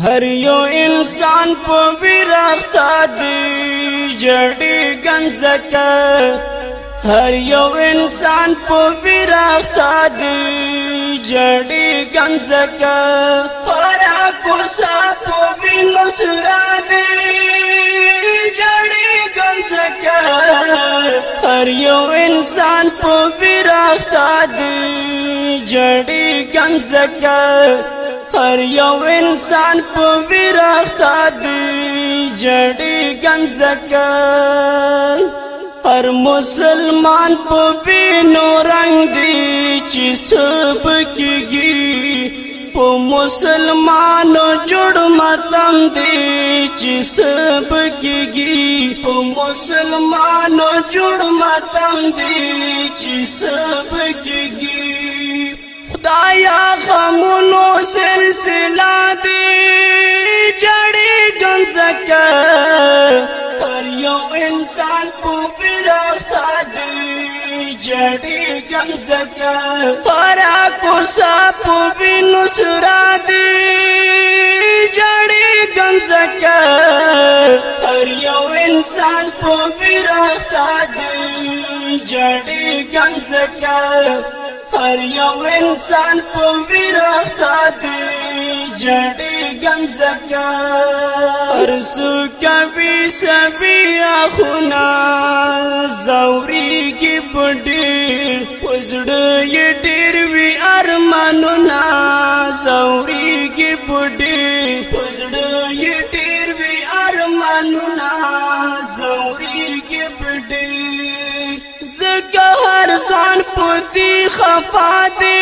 هر یو انسان په ویرښت دی جړی ګنځکه هر یو انسان په ویرښت دی جړی ګنځکه پر کو سا په وینو سره دی جړی ګنځکه هر یو انسان په ویرښت دی جړی ګنځکه هر یو انسان په ویرختا دی جړی غم زکه هر مسلمان په وینو رنگ دی چې سب کېږي په مسلمانو جوړ ماتم دی چې سب کېږي په مسلمانو جوړ ماتم دی چې سب کېږي خدایا غمونو سلسلہ دی جڑی گم زکا پر یو انسان پو فرختا دی جڑی گم زکا پرا کو ساپو وی نسرا دی جڑی گم زکا پر یو انسان پو فرختا دی جڑی گم زکا هر یو انسان په ویرختا دی جړې غم زکار سو کوي سبیا خونا زوري کی بډې پزړ یې ډېر وی ارمانو نا زوري کی بډې هر ځوان پتی خفا دی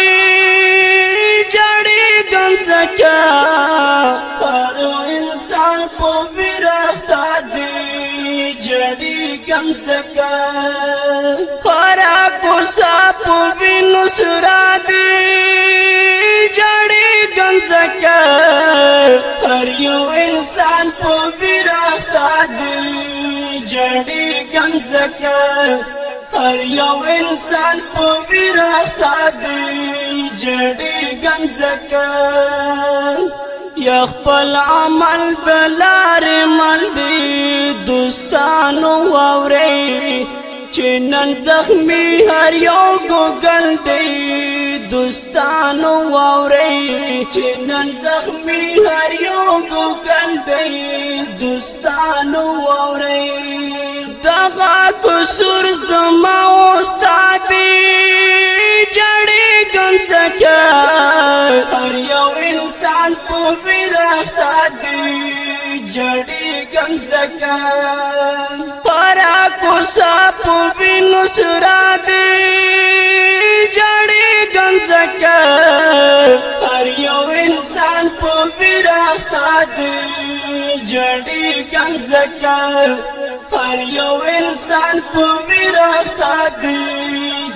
جړې ګم زکا هر انسان په ویرښت دی جړې ګم زکا هر کوسا په وینو سرا دی جړې ګم زکا هر یو انسان په ویرښت دی جړې ګم زکا هر یو انسان په ویره تادي جړې غم زکه یا خپل عمل د لارې مل دي دوستانو اوري چې نن زخمي هر یو ګل دی دوستانو اوري چې نن زخمي هر یو ګل دی دوستانو اوري حضور زما استاد جړې ګم زکه هر یو انسان په ویلخت دی جړې ګم زکه پرا کو صاحب وینو سرا دی جړې ګم زکه هر یو انسان په ویلخت دی جړې ګم زکه پر یو انسان په میراث دی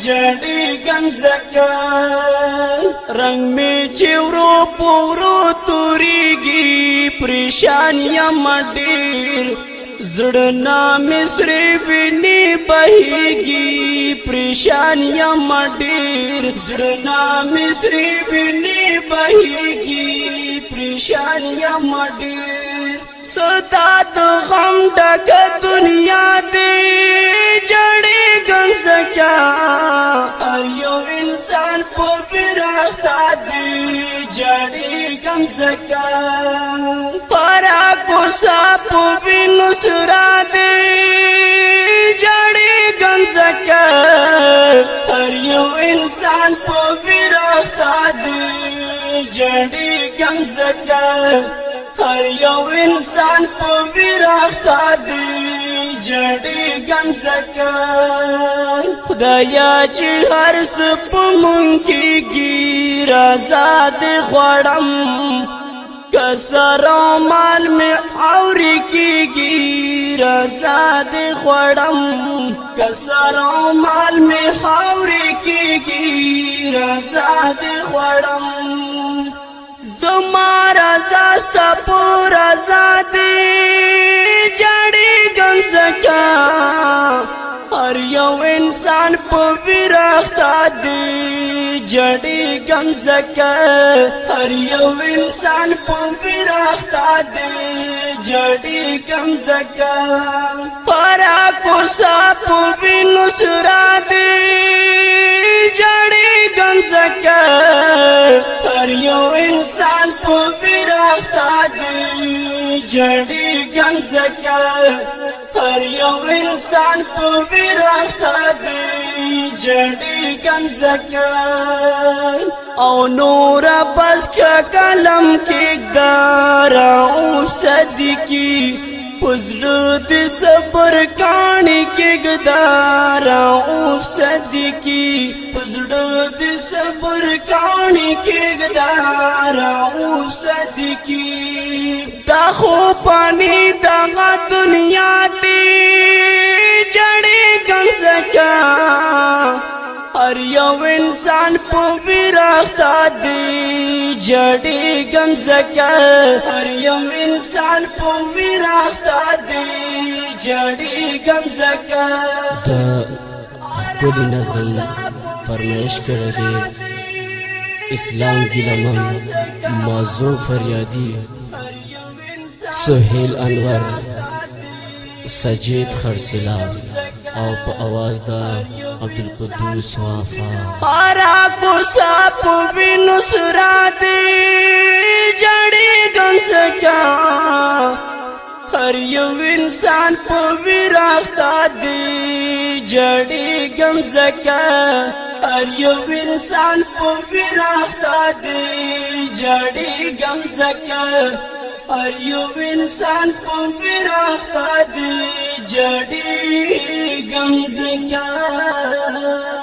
جړې غم زکه رنگ می چې ورو پورو توريږي پریشان یم ډیر زړه نام سری ویني بهيږي پریشان یم ډیر زړه نام سری ویني بهيږي پریشان یم ډیر ستا د غم ډک دنیا دی جړې غم زکا هر یو انسان په فرښتہ دی جړې غم زکا پرا کو صاحب وینو سرا دی جړې غم زکا هر یو انسان په فرښتہ دی جړې غم زکا هر یو انسان په ویراخته دی جړې ګم زکان خدایا چې هر څه په مونږ کېږي رضا دې غواړم کسر مال می اوري کېږي رضا دې غواړم کسر مال می اوري کېږي رضا دې غواړم زما رضا ستا پور رضا دی جړې ګم زکا هر یو انسان په ویرختا دی جړې ګم زکا هر یو انسان په ویرختا دی جړې ګم زکا پر کو سا په وینو سرا دی جړې ګم زکا چړي ګن زکه هر یو انسان په ویرا دی چړي ګن زکه او نور بس کلم کې دار او صدقي پزړه د صبر کانی کې ګدار او صدقي پزړه د صبر کانی کې ګدار او صدقي دا خو پانی دا دنیا دی جڑی گم زکا هر یو انسان په ویراختا دی جړی غم زکه هر یو انسان په ویراختا دی جړی غم زکه دا خپل نظم فرمایش کړی اسلام ګلمن موضوع فریادی سہیل انور سجید خرسلا آپ آواز دا عبد القدوس وافا پارا کو ساپ بھی نسرا دی جڑی دن سے کیا ہر یو انسان پو بھی راکتا دی جڑی گم زکا ہر یو انسان پو بھی راکتا دی جڑی گم زکا هر یو انسان خون پراخته دی جړی غم زکا